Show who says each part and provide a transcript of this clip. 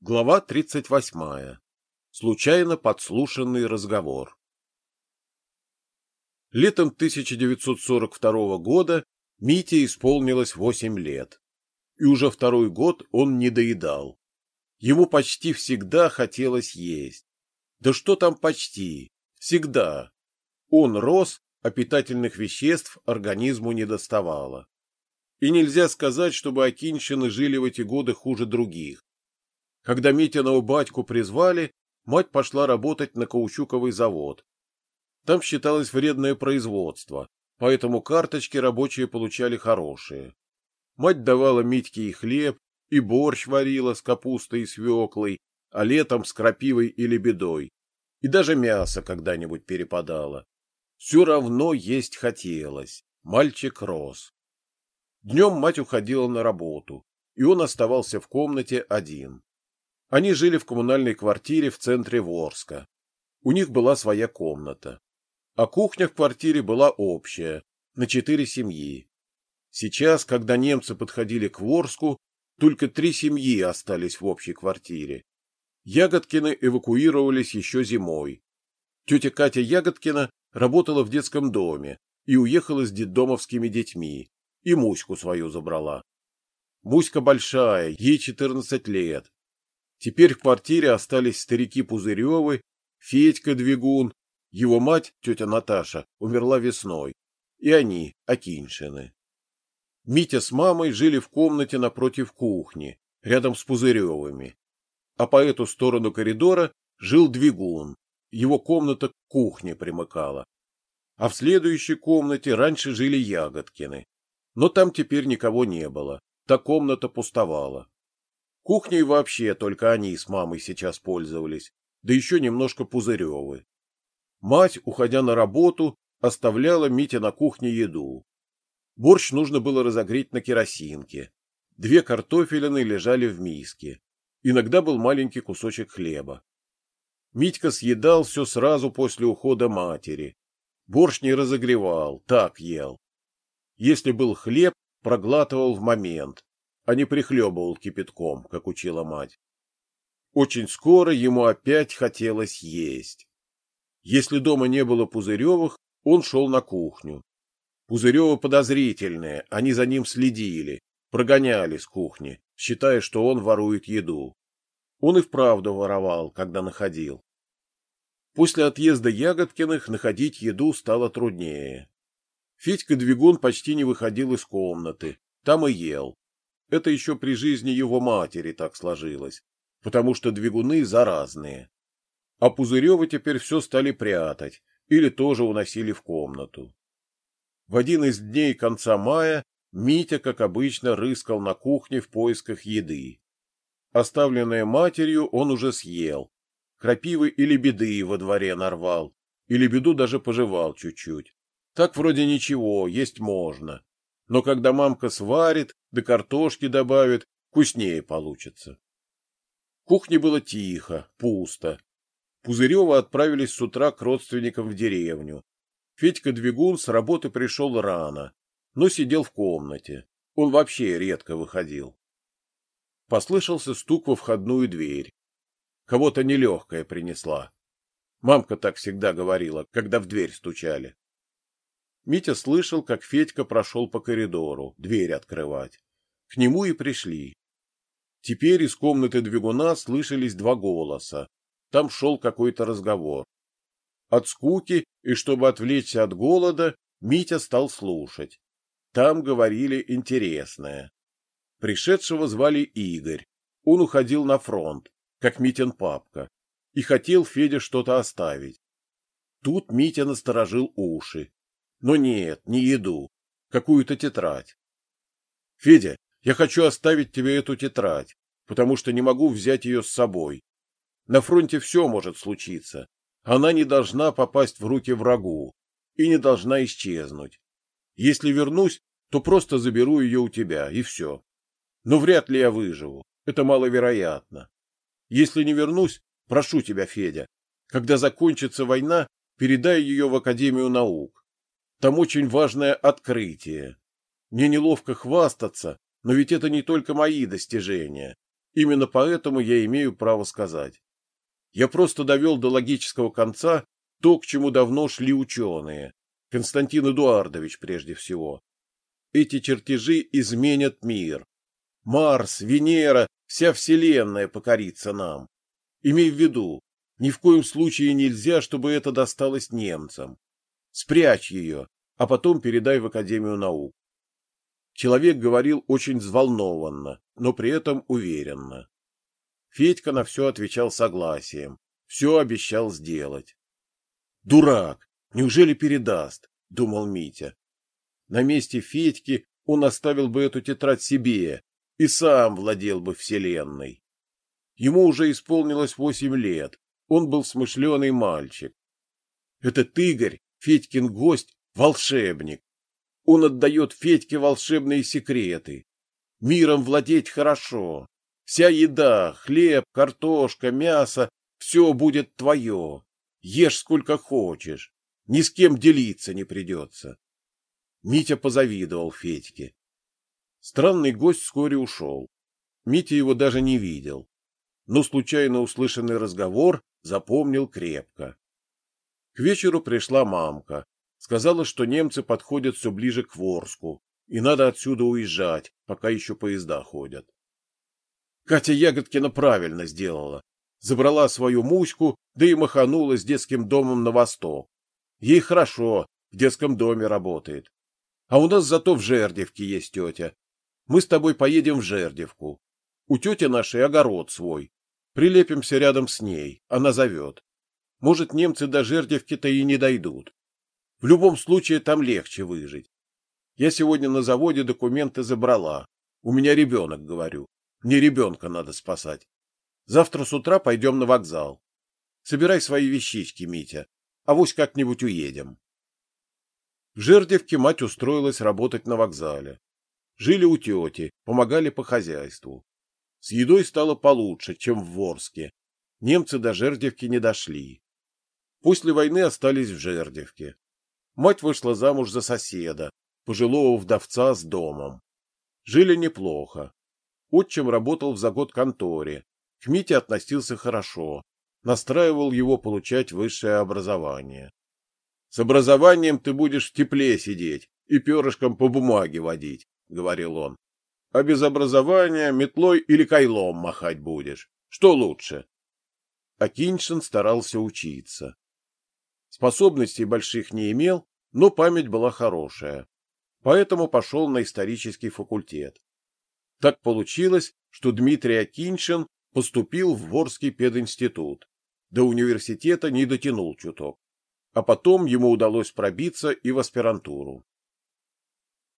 Speaker 1: Глава 38. Случайно подслушанный разговор. Летом 1942 года Мите исполнилось 8 лет. И уже второй год он не доедал. Ему почти всегда хотелось есть. Да что там почти? Всегда. Он рос, а питательных веществ организму не доставало. И нельзя сказать, чтобы Акиншины жили в эти годы хуже других. Когда Митиного батьку призвали, мать пошла работать на каучуковый завод. Там считалось вредное производство, поэтому карточки рабочие получали хорошие. Мать давала Митьке и хлеб, и борщ варила с капустой и свеклой, а летом с крапивой и лебедой. И даже мясо когда-нибудь перепадало. Все равно есть хотелось. Мальчик рос. Днем мать уходила на работу, и он оставался в комнате один. Они жили в коммунальной квартире в центре Ворска. У них была своя комната. А кухня в квартире была общая, на четыре семьи. Сейчас, когда немцы подходили к Ворску, только три семьи остались в общей квартире. Ягодкины эвакуировались еще зимой. Тетя Катя Ягодкина работала в детском доме и уехала с детдомовскими детьми, и Муську свою забрала. Муська большая, ей 14 лет, Теперь в квартире остались старики Пузыревы, Федька Двигун, его мать, тетя Наташа, умерла весной, и они, Акиншины. Митя с мамой жили в комнате напротив кухни, рядом с Пузыревыми. А по эту сторону коридора жил Двигун, его комната к кухне примыкала. А в следующей комнате раньше жили Ягодкины. Но там теперь никого не было, та комната пустовала. Кухней вообще только они с мамой сейчас пользовались, да еще немножко Пузыревы. Мать, уходя на работу, оставляла Мите на кухне еду. Борщ нужно было разогреть на керосинке. Две картофелины лежали в миске. Иногда был маленький кусочек хлеба. Митька съедал все сразу после ухода матери. Борщ не разогревал, так ел. Если был хлеб, проглатывал в момент, а не прихлебывал кипятком, как учила мать. Очень скоро ему опять хотелось есть. Если дома не было Пузыревых, он шел на кухню. Пузыревы подозрительные, они за ним следили, прогоняли с кухни, считая, что он ворует еду. Он и вправду воровал, когда находил. После отъезда Ягодкиных находить еду стало труднее. Федька Двигун почти не выходил из комнаты, там и ел. Это еще при жизни его матери так сложилось, потому что двигуны заразные. А Пузыревы теперь все стали прятать или тоже уносили в комнату. В один из дней конца мая Митя, как обычно, рыскал на кухне в поисках еды. Оставленное матерью он уже съел. Крапивы или беды во дворе нарвал, или беду даже пожевал чуть-чуть. Так вроде ничего, есть можно но когда мамка сварит, да картошки добавит, вкуснее получится. В кухне было тихо, пусто. Пузырева отправились с утра к родственникам в деревню. Федька Двигун с работы пришел рано, но сидел в комнате. Он вообще редко выходил. Послышался стук во входную дверь. Кого-то нелегкая принесла. Мамка так всегда говорила, когда в дверь стучали. Митя слышал, как Федька прошел по коридору, дверь открывать. К нему и пришли. Теперь из комнаты двигуна слышались два голоса. Там шел какой-то разговор. От скуки и чтобы отвлечься от голода, Митя стал слушать. Там говорили интересное. Пришедшего звали Игорь. Он уходил на фронт, как Митин папка, и хотел Феде что-то оставить. Тут Митя насторожил уши. Но нет, не еду. Какую-то тетрадь. Федя, я хочу оставить тебе эту тетрадь, потому что не могу взять ее с собой. На фронте все может случиться. Она не должна попасть в руки врагу и не должна исчезнуть. Если вернусь, то просто заберу ее у тебя, и все. Но вряд ли я выживу. Это маловероятно. Если не вернусь, прошу тебя, Федя, когда закончится война, передай ее в Академию наук. Там очень важное открытие. Мне неловко хвастаться, но ведь это не только мои достижения. Именно поэтому я имею право сказать. Я просто довел до логического конца то, к чему давно шли ученые. Константин Эдуардович прежде всего. Эти чертежи изменят мир. Марс, Венера, вся Вселенная покорится нам. Имей в виду, ни в коем случае нельзя, чтобы это досталось немцам. Спрячь ее, а потом передай в Академию наук. Человек говорил очень взволнованно, но при этом уверенно. Федька на все отвечал согласием, все обещал сделать. «Дурак! Неужели передаст?» — думал Митя. На месте Федьки он оставил бы эту тетрадь себе и сам владел бы Вселенной. Ему уже исполнилось восемь лет, он был смышленый мальчик. Этот Игорь, Федькин гость, волшебник. Он отдает Федьке волшебные секреты. Миром владеть хорошо. Вся еда, хлеб, картошка, мясо — все будет твое. Ешь сколько хочешь. Ни с кем делиться не придется. Митя позавидовал Федьке. Странный гость вскоре ушел. Митя его даже не видел. Но случайно услышанный разговор запомнил крепко. К вечеру пришла мамка, Сказала, что немцы подходят все ближе к Ворску, и надо отсюда уезжать, пока еще поезда ходят. Катя Ягодкина правильно сделала. Забрала свою Муську, да и маханула с детским домом на восток. Ей хорошо, в детском доме работает. А у нас зато в Жердевке есть тетя. Мы с тобой поедем в Жердевку. У тети нашей огород свой. Прилепимся рядом с ней, она зовет. Может, немцы до Жердевки-то и не дойдут. В любом случае там легче выжить. Я сегодня на заводе документы забрала. У меня ребенок, говорю. Мне ребенка надо спасать. Завтра с утра пойдем на вокзал. Собирай свои вещички, Митя. а Авось как-нибудь уедем. В Жердевке мать устроилась работать на вокзале. Жили у тети, помогали по хозяйству. С едой стало получше, чем в Ворске. Немцы до Жердевки не дошли. После войны остались в Жердевке. Мать вышла замуж за соседа, пожилого вдовца с домом. Жили неплохо. Отчим работал в загод-конторе. К Мите относился хорошо. Настраивал его получать высшее образование. С образованием ты будешь в тепле сидеть и перышком по бумаге водить, — говорил он. А без образования метлой или кайлом махать будешь. Что лучше? Акиншин старался учиться. Способностей больших не имел, но память была хорошая. Поэтому пошел на исторический факультет. Так получилось, что Дмитрий Акиншин поступил в Ворский пединститут. До университета не дотянул чуток. А потом ему удалось пробиться и в аспирантуру.